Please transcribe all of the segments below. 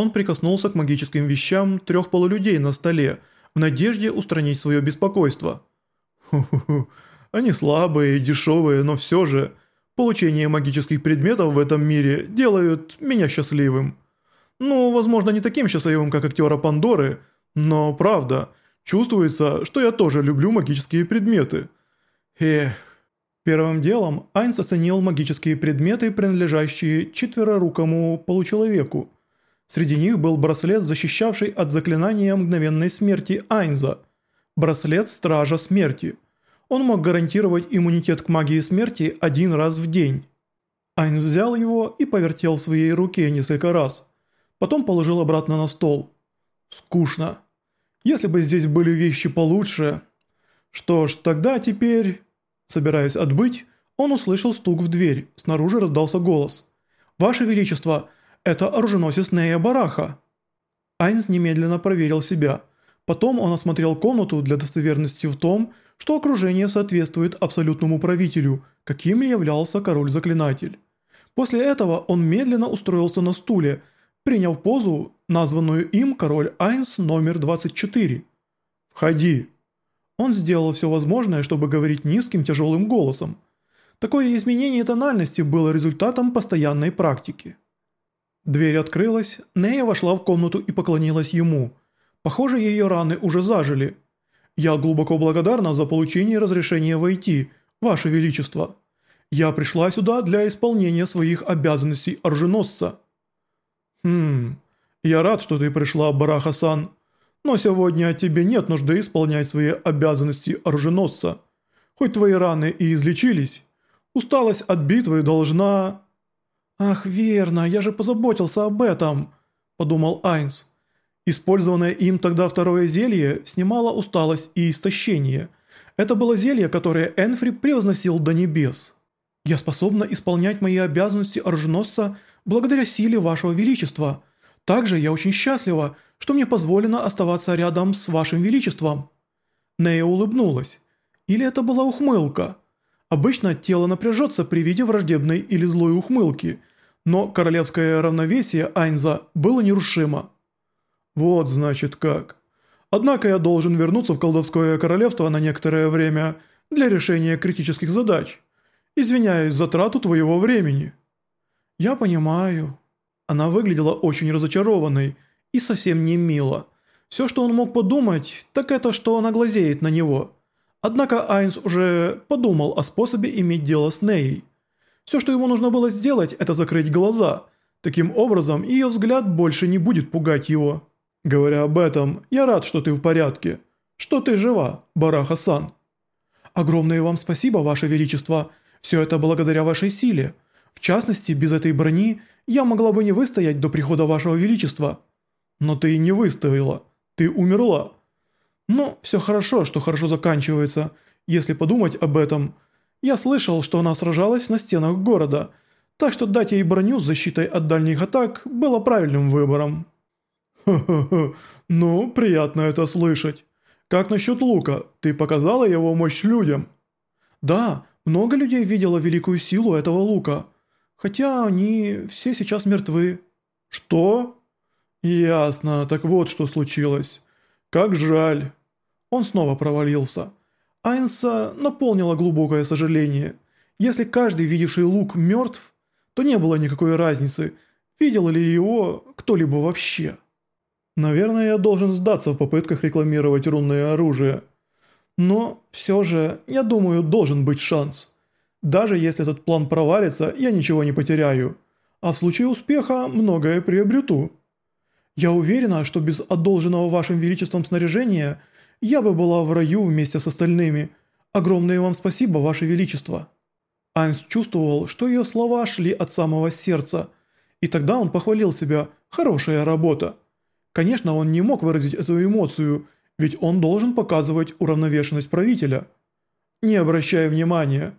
Он прикоснулся к магическим вещам трех полулюдей на столе, в надежде устранить свое беспокойство. Ху-ху-ху, они слабые и дешевые, но все же, получение магических предметов в этом мире делают меня счастливым. Ну, возможно, не таким счастливым, как актера Пандоры, но правда, чувствуется, что я тоже люблю магические предметы. Эх. Первым делом Айнс оценил магические предметы, принадлежащие четверорукому получеловеку. Среди них был браслет, защищавший от заклинания мгновенной смерти Айнза. Браслет Стража Смерти. Он мог гарантировать иммунитет к магии смерти один раз в день. Айнс взял его и повертел в своей руке несколько раз. Потом положил обратно на стол. Скучно. Если бы здесь были вещи получше... Что ж, тогда теперь... Собираясь отбыть, он услышал стук в дверь, снаружи раздался голос. «Ваше Величество, это оруженосец Нея Бараха». Айнс немедленно проверил себя. Потом он осмотрел комнату для достоверности в том, что окружение соответствует абсолютному правителю, каким являлся король-заклинатель. После этого он медленно устроился на стуле, приняв позу, названную им король Айнс номер 24. «Входи». Он сделал все возможное, чтобы говорить низким тяжелым голосом. Такое изменение тональности было результатом постоянной практики. Дверь открылась, Нея вошла в комнату и поклонилась ему. Похоже, ее раны уже зажили. «Я глубоко благодарна за получение разрешения войти, Ваше Величество. Я пришла сюда для исполнения своих обязанностей оруженосца». «Хм, я рад, что ты пришла, Барахасан. Но сегодня тебе нет нужды исполнять свои обязанности оруженосца. Хоть твои раны и излечились, усталость от битвы должна...» «Ах, верно, я же позаботился об этом», – подумал Айнс. Использованное им тогда второе зелье снимало усталость и истощение. Это было зелье, которое Энфри превозносил до небес. «Я способна исполнять мои обязанности оруженосца благодаря силе вашего величества. Также я очень счастлива, что мне позволено оставаться рядом с вашим величеством». Нея улыбнулась. Или это была ухмылка? Обычно тело напряжется при виде враждебной или злой ухмылки, но королевское равновесие Айнза было нерушимо. «Вот, значит, как. Однако я должен вернуться в колдовское королевство на некоторое время для решения критических задач. Извиняюсь за трату твоего времени». «Я понимаю». Она выглядела очень разочарованной – и совсем не мило. Все, что он мог подумать, так это, что она глазеет на него. Однако Айнс уже подумал о способе иметь дело с Ней. Все, что ему нужно было сделать, это закрыть глаза. Таким образом, ее взгляд больше не будет пугать его. Говоря об этом, я рад, что ты в порядке. Что ты жива, Бараха-сан. Огромное вам спасибо, Ваше Величество. Все это благодаря вашей силе. В частности, без этой брони я могла бы не выстоять до прихода Вашего Величества. Но ты не выстояла. Ты умерла. Но все хорошо, что хорошо заканчивается. Если подумать об этом. Я слышал, что она сражалась на стенах города. Так что дать ей броню с защитой от дальних атак было правильным выбором. Ха-ха-ха. Ну, приятно это слышать. Как насчет лука? Ты показала его мощь людям? Да, много людей видело великую силу этого лука. Хотя они все сейчас мертвы. Что? «Ясно, так вот что случилось. Как жаль». Он снова провалился. Айнса наполнило глубокое сожаление. Если каждый, видевший лук, мертв, то не было никакой разницы, видел ли его кто-либо вообще. Наверное, я должен сдаться в попытках рекламировать рунное оружие. Но все же, я думаю, должен быть шанс. Даже если этот план провалится, я ничего не потеряю. А в случае успеха многое приобрету. Я уверена, что без одолженного вашим величеством снаряжения я бы была в раю вместе с остальными. Огромное вам спасибо, ваше величество». Айнс чувствовал, что ее слова шли от самого сердца, и тогда он похвалил себя «хорошая работа». Конечно, он не мог выразить эту эмоцию, ведь он должен показывать уравновешенность правителя. Не обращай внимания.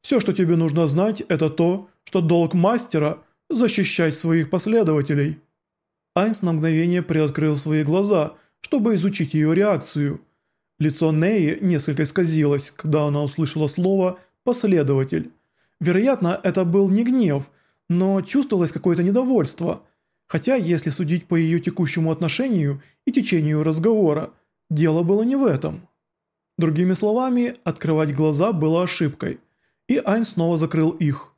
Все, что тебе нужно знать, это то, что долг мастера – защищать своих последователей. Айнс на мгновение приоткрыл свои глаза, чтобы изучить ее реакцию. Лицо Неи несколько исказилось, когда она услышала слово «последователь». Вероятно, это был не гнев, но чувствовалось какое-то недовольство. Хотя, если судить по ее текущему отношению и течению разговора, дело было не в этом. Другими словами, открывать глаза было ошибкой, и Айн снова закрыл их.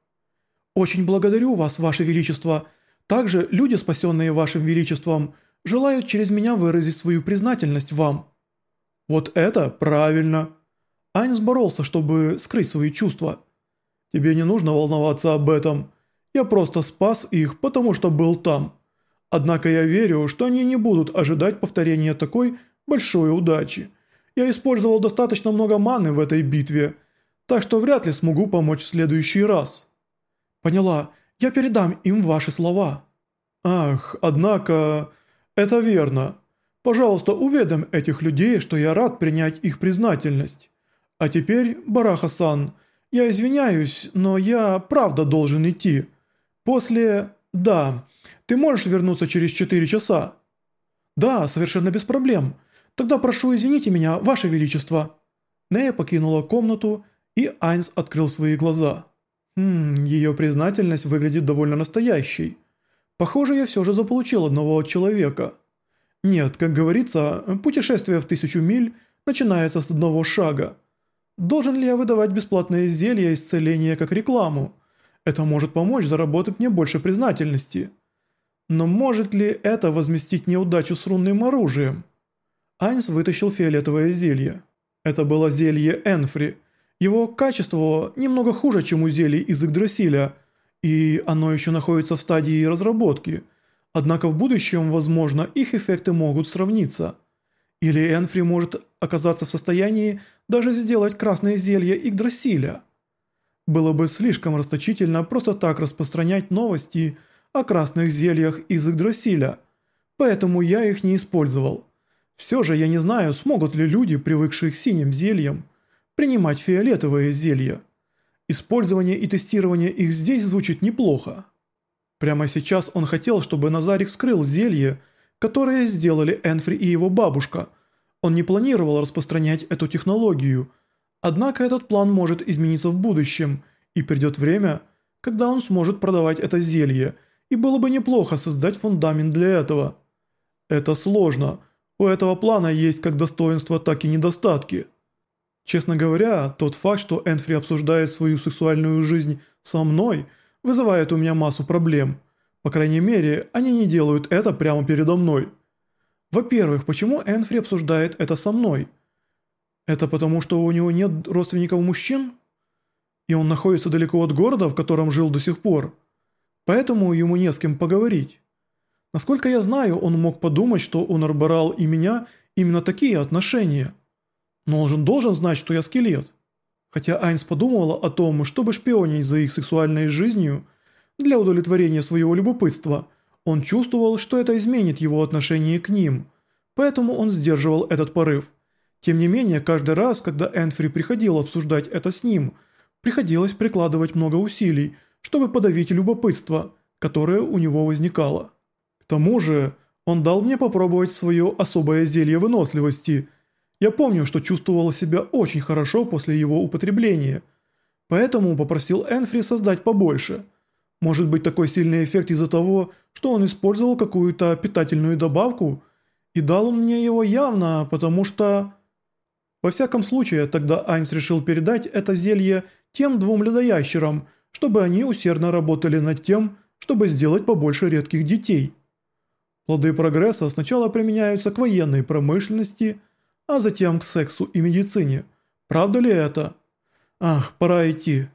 «Очень благодарю вас, ваше величество. Также люди, спасенные вашим величеством, желают через меня выразить свою признательность вам». «Вот это правильно!» Айнс боролся, чтобы скрыть свои чувства. «Тебе не нужно волноваться об этом. Я просто спас их, потому что был там. Однако я верю, что они не будут ожидать повторения такой большой удачи. Я использовал достаточно много маны в этой битве, так что вряд ли смогу помочь в следующий раз». «Поняла, я передам им ваши слова». «Ах, однако, это верно. Пожалуйста, уведом этих людей, что я рад принять их признательность. А теперь, Бараха-сан, я извиняюсь, но я правда должен идти. После... Да, ты можешь вернуться через 4 часа?» «Да, совершенно без проблем. Тогда прошу извините меня, Ваше Величество». Нея покинула комнату, и Айнс открыл свои глаза. Хм, ее признательность выглядит довольно настоящей. Похоже, я все же заполучил одного человека. Нет, как говорится, путешествие в тысячу миль начинается с одного шага. Должен ли я выдавать бесплатные зелья исцеления как рекламу? Это может помочь заработать мне больше признательности. Но может ли это возместить неудачу с рунным оружием? Айнс вытащил фиолетовое зелье. Это было зелье Энфри – его качество немного хуже, чем у зелий из Игдрасиля, и оно еще находится в стадии разработки. Однако в будущем, возможно, их эффекты могут сравниться. Или Энфри может оказаться в состоянии даже сделать красное зелье Игдрасиля. Было бы слишком расточительно просто так распространять новости о красных зельях из Игдрасиля, поэтому я их не использовал. Все же я не знаю, смогут ли люди, привыкшие к синим зельям, принимать фиолетовые зелья. Использование и тестирование их здесь звучит неплохо. Прямо сейчас он хотел, чтобы Назарик скрыл зелье, которое сделали Энфри и его бабушка. Он не планировал распространять эту технологию, однако этот план может измениться в будущем, и придет время, когда он сможет продавать это зелье, и было бы неплохо создать фундамент для этого. Это сложно, у этого плана есть как достоинства, так и недостатки. Честно говоря, тот факт, что Энфри обсуждает свою сексуальную жизнь со мной, вызывает у меня массу проблем. По крайней мере, они не делают это прямо передо мной. Во-первых, почему Энфри обсуждает это со мной? Это потому, что у него нет родственников мужчин? И он находится далеко от города, в котором жил до сих пор. Поэтому ему не с кем поговорить. Насколько я знаю, он мог подумать, что у Нарбарал и меня именно такие отношения – но он же должен знать, что я скелет. Хотя Айнс подумала о том, чтобы шпионить за их сексуальной жизнью для удовлетворения своего любопытства, он чувствовал, что это изменит его отношение к ним, поэтому он сдерживал этот порыв. Тем не менее, каждый раз, когда Энфри приходил обсуждать это с ним, приходилось прикладывать много усилий, чтобы подавить любопытство, которое у него возникало. К тому же, он дал мне попробовать свое особое зелье выносливости – я помню, что чувствовала себя очень хорошо после его употребления, поэтому попросил Энфри создать побольше. Может быть такой сильный эффект из-за того, что он использовал какую-то питательную добавку, и дал он мне его явно, потому что... Во всяком случае, тогда Айнс решил передать это зелье тем двум ледоящерам, чтобы они усердно работали над тем, чтобы сделать побольше редких детей. Плоды прогресса сначала применяются к военной промышленности – а затем к сексу и медицине. Правда ли это? Ах, пора идти.